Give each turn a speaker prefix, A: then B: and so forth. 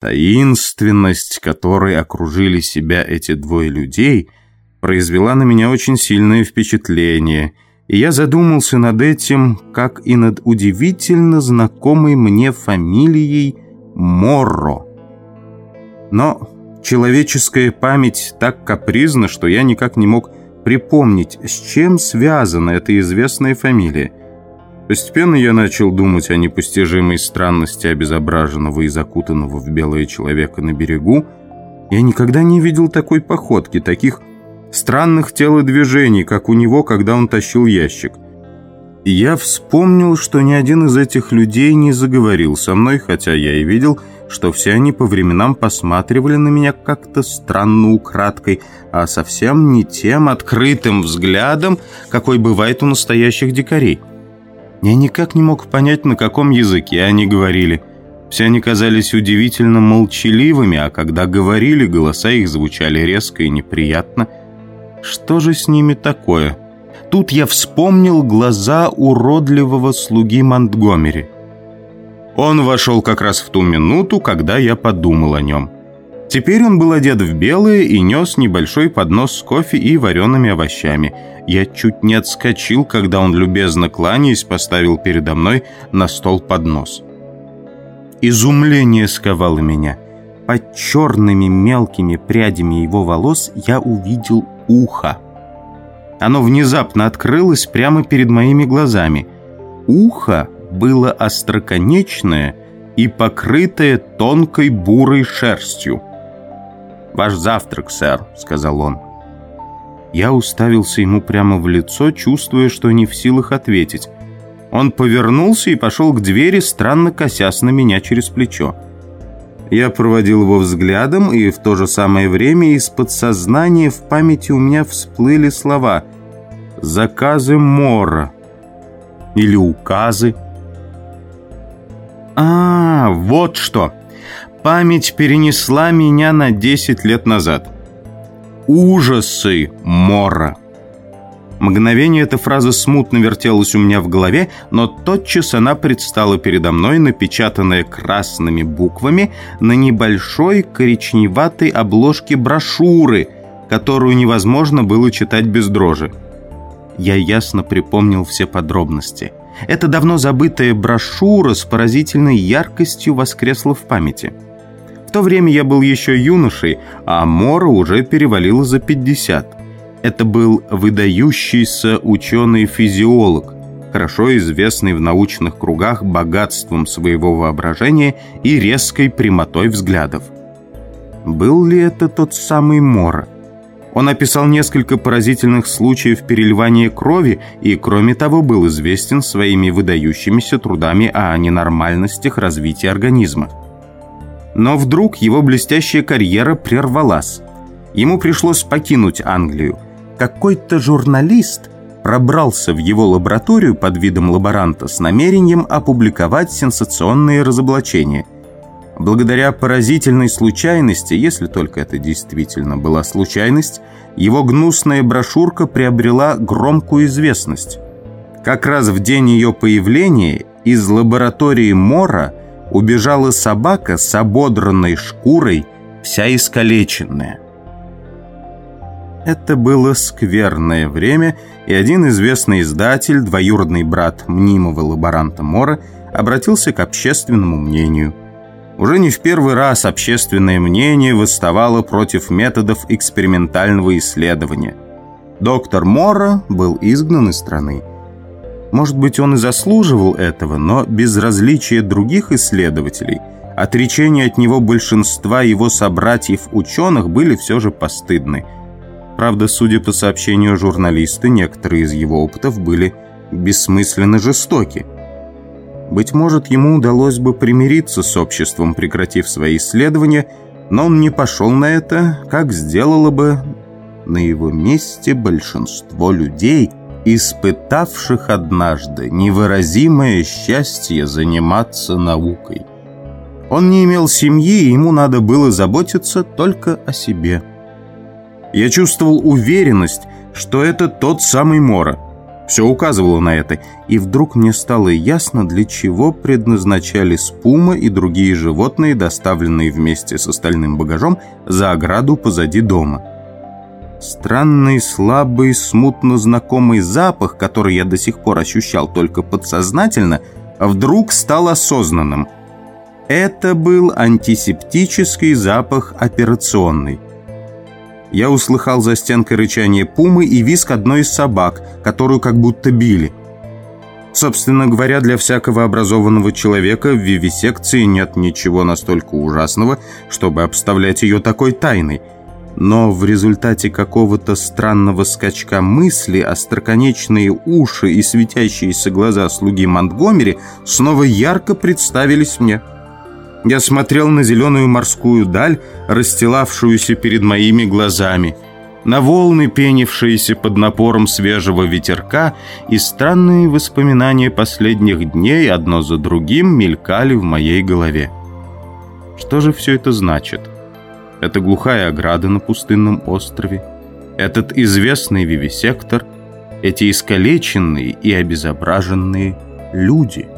A: Таинственность, которой окружили себя эти двое людей, произвела на меня очень сильное впечатление, и я задумался над этим, как и над удивительно знакомой мне фамилией Морро. Но человеческая память так капризна, что я никак не мог припомнить, с чем связана эта известная фамилия. Постепенно я начал думать о непостижимой странности обезображенного и закутанного в белое человека на берегу. Я никогда не видел такой походки, таких странных телодвижений, как у него, когда он тащил ящик. И я вспомнил, что ни один из этих людей не заговорил со мной, хотя я и видел, что все они по временам посматривали на меня как-то странно украдкой, а совсем не тем открытым взглядом, какой бывает у настоящих дикарей. Я никак не мог понять, на каком языке они говорили. Все они казались удивительно молчаливыми, а когда говорили, голоса их звучали резко и неприятно. Что же с ними такое? Тут я вспомнил глаза уродливого слуги Монтгомери. Он вошел как раз в ту минуту, когда я подумал о нем. Теперь он был одет в белое и нес небольшой поднос с кофе и вареными овощами. Я чуть не отскочил, когда он, любезно кланяясь, поставил передо мной на стол поднос. Изумление сковало меня. Под черными мелкими прядями его волос я увидел ухо. Оно внезапно открылось прямо перед моими глазами. Ухо было остроконечное и покрытое тонкой бурой шерстью. «Ваш завтрак, сэр», — сказал он. Я уставился ему прямо в лицо, чувствуя, что не в силах ответить. Он повернулся и пошел к двери, странно косясь на меня через плечо. Я проводил его взглядом, и в то же самое время из подсознания в памяти у меня всплыли слова «заказы Мора» или «указы». А, вот что! Память перенесла меня на 10 лет назад. Ужасы Мора. Мгновение эта фраза смутно вертелась у меня в голове, но тотчас она предстала передо мной, напечатанная красными буквами на небольшой коричневатой обложке брошюры, которую невозможно было читать без дрожи. Я ясно припомнил все подробности. Эта давно забытая брошюра с поразительной яркостью воскресла в памяти. В то время я был еще юношей, а Мора уже перевалила за 50. Это был выдающийся ученый-физиолог, хорошо известный в научных кругах богатством своего воображения и резкой прямотой взглядов. Был ли это тот самый Мора? Он описал несколько поразительных случаев переливания крови и, кроме того, был известен своими выдающимися трудами о ненормальностях развития организма. Но вдруг его блестящая карьера прервалась. Ему пришлось покинуть Англию. Какой-то журналист пробрался в его лабораторию под видом лаборанта с намерением опубликовать сенсационные разоблачения. Благодаря поразительной случайности, если только это действительно была случайность, его гнусная брошюрка приобрела громкую известность. Как раз в день ее появления из лаборатории Мора – убежала собака с ободранной шкурой, вся искалеченная. Это было скверное время, и один известный издатель, двоюродный брат мнимого лаборанта Мора, обратился к общественному мнению. Уже не в первый раз общественное мнение восставало против методов экспериментального исследования. Доктор Мора был изгнан из страны. Может быть, он и заслуживал этого, но безразличие других исследователей, отречение от него большинства его собратьев-ученых были все же постыдны. Правда, судя по сообщению журналиста, некоторые из его опытов были бессмысленно жестоки. Быть может, ему удалось бы примириться с обществом, прекратив свои исследования, но он не пошел на это, как сделало бы на его месте большинство людей – испытавших однажды невыразимое счастье заниматься наукой. Он не имел семьи, и ему надо было заботиться только о себе. Я чувствовал уверенность, что это тот самый Мора. Все указывало на это, и вдруг мне стало ясно, для чего предназначались пума и другие животные, доставленные вместе с остальным багажом за ограду позади дома. Странный, слабый, смутно знакомый запах, который я до сих пор ощущал только подсознательно, вдруг стал осознанным. Это был антисептический запах операционный я услыхал за стенкой рычание пумы и визг одной из собак, которую как будто били. Собственно говоря, для всякого образованного человека в вивисекции нет ничего настолько ужасного, чтобы обставлять ее такой тайной. Но в результате какого-то странного скачка мысли остроконечные уши и светящиеся глаза слуги Монтгомери снова ярко представились мне – я смотрел на зеленую морскую даль, расстилавшуюся перед моими глазами, на волны, пенившиеся под напором свежего ветерка, и странные воспоминания последних дней одно за другим мелькали в моей голове. Что же все это значит? Это глухая ограда на пустынном острове, этот известный вивисектор, эти искалеченные и обезображенные люди –